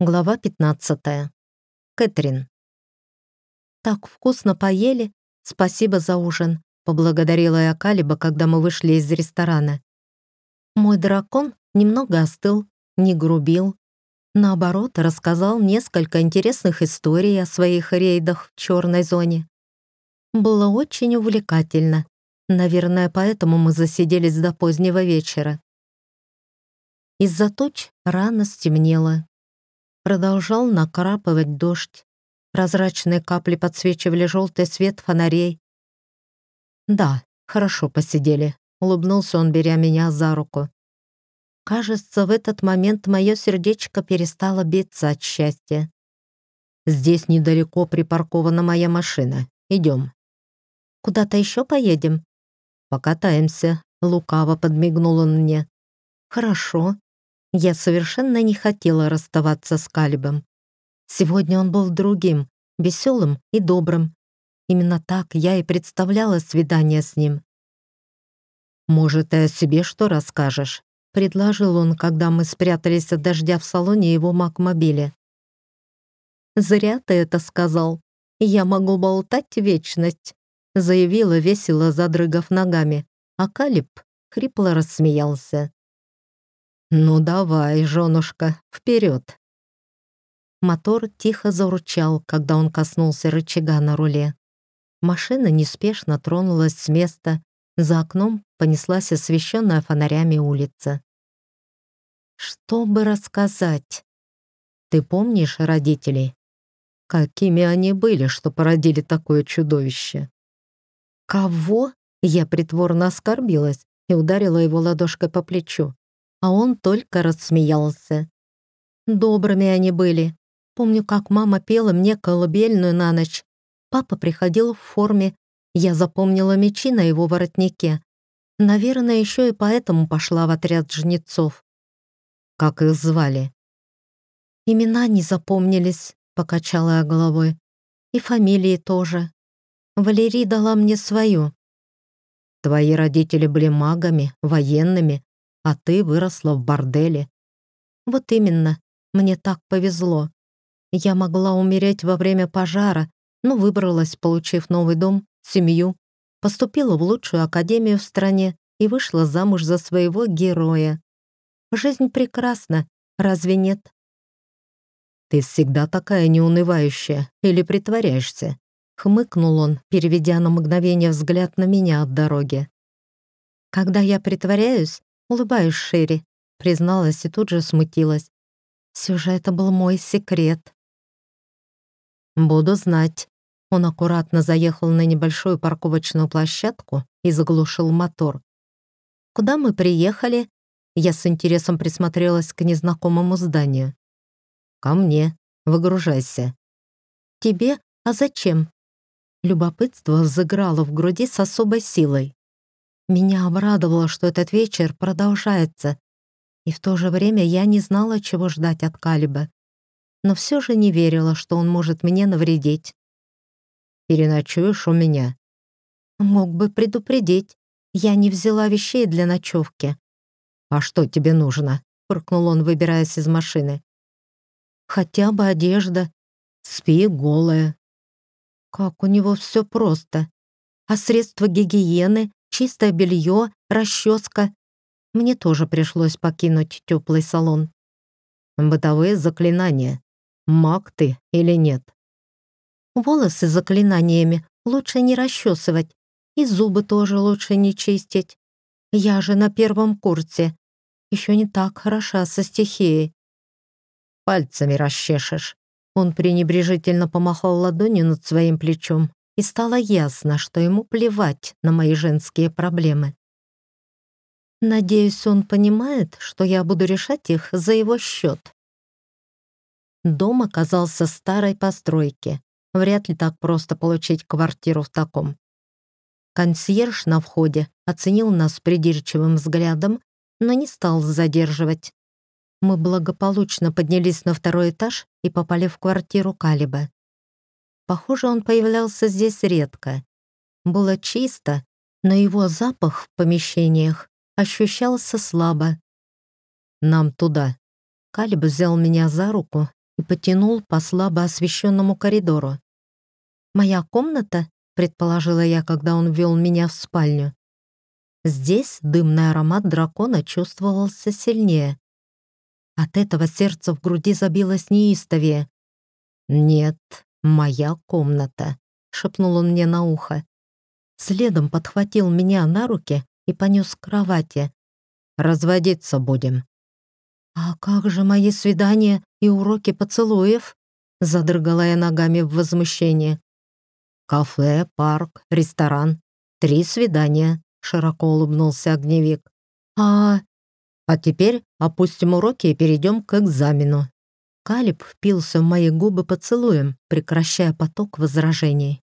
Глава 15. Кэтрин. «Так вкусно поели. Спасибо за ужин», — поблагодарила я Калиба, когда мы вышли из ресторана. Мой дракон немного остыл, не грубил. Наоборот, рассказал несколько интересных историй о своих рейдах в черной зоне. Было очень увлекательно. Наверное, поэтому мы засиделись до позднего вечера. Из-за туч рано стемнело продолжал накрапывать дождь. Прозрачные капли подсвечивали желтый свет фонарей. «Да, хорошо посидели», — улыбнулся он, беря меня за руку. Кажется, в этот момент мое сердечко перестало биться от счастья. «Здесь недалеко припаркована моя машина. Идем». «Куда-то еще поедем?» «Покатаемся», — лукаво подмигнул он мне. «Хорошо», я совершенно не хотела расставаться с Калибом. Сегодня он был другим, веселым и добрым. Именно так я и представляла свидание с ним. «Может, ты о себе что расскажешь?» — предложил он, когда мы спрятались от дождя в салоне его макмобиля. «Зря ты это сказал. Я могу болтать вечность», — заявила весело, задрыгав ногами, а Калиб хрипло рассмеялся. «Ну давай, женушка, вперед!» Мотор тихо заручал, когда он коснулся рычага на руле. Машина неспешно тронулась с места. За окном понеслась освещенная фонарями улица. «Что бы рассказать? Ты помнишь родителей? Какими они были, что породили такое чудовище?» «Кого?» — я притворно оскорбилась и ударила его ладошкой по плечу а он только рассмеялся. Добрыми они были. Помню, как мама пела мне колыбельную на ночь. Папа приходил в форме. Я запомнила мечи на его воротнике. Наверное, еще и поэтому пошла в отряд жнецов. Как их звали? Имена не запомнились, покачала я головой. И фамилии тоже. Валерий дала мне свою. Твои родители были магами, военными, а ты выросла в борделе». «Вот именно, мне так повезло. Я могла умереть во время пожара, но выбралась, получив новый дом, семью, поступила в лучшую академию в стране и вышла замуж за своего героя. Жизнь прекрасна, разве нет?» «Ты всегда такая неунывающая или притворяешься?» — хмыкнул он, переведя на мгновение взгляд на меня от дороги. «Когда я притворяюсь, улыбаюсь шире, призналась и тут же смутилась. Все же это был мой секрет. «Буду знать». Он аккуратно заехал на небольшую парковочную площадку и заглушил мотор. «Куда мы приехали?» Я с интересом присмотрелась к незнакомому зданию. «Ко мне. Выгружайся». «Тебе? А зачем?» Любопытство взыграло в груди с особой силой. Меня обрадовало, что этот вечер продолжается, и в то же время я не знала, чего ждать от Калиба, но все же не верила, что он может мне навредить. «Переночуешь у меня?» «Мог бы предупредить. Я не взяла вещей для ночевки». «А что тебе нужно?» — фыркнул он, выбираясь из машины. «Хотя бы одежда. Спи голая». «Как у него все просто. А средства гигиены, чистое белье, расческа. Мне тоже пришлось покинуть теплый салон. Бытовые заклинания. Маг ты или нет? Волосы заклинаниями лучше не расчесывать. И зубы тоже лучше не чистить. Я же на первом курсе. Еще не так хороша со стихией. Пальцами расчешешь. Он пренебрежительно помахал ладонью над своим плечом и стало ясно, что ему плевать на мои женские проблемы. Надеюсь, он понимает, что я буду решать их за его счет. Дом оказался старой постройки. Вряд ли так просто получить квартиру в таком. Консьерж на входе оценил нас придирчивым взглядом, но не стал задерживать. Мы благополучно поднялись на второй этаж и попали в квартиру Калиба. Похоже, он появлялся здесь редко. Было чисто, но его запах в помещениях ощущался слабо. «Нам туда». Калиб взял меня за руку и потянул по слабо освещенному коридору. «Моя комната?» — предположила я, когда он ввел меня в спальню. Здесь дымный аромат дракона чувствовался сильнее. От этого сердце в груди забилось неистовее. «Нет, моя комната», — шепнул он мне на ухо. Следом подхватил меня на руки и понес к кровати. «Разводиться будем». «А как же мои свидания и уроки поцелуев?» Задрыгала я ногами в возмущении. «Кафе, парк, ресторан. Три свидания», — широко улыбнулся огневик. «А...» «А теперь опустим уроки и перейдем к экзамену». Калиб впился в мои губы поцелуем, прекращая поток возражений.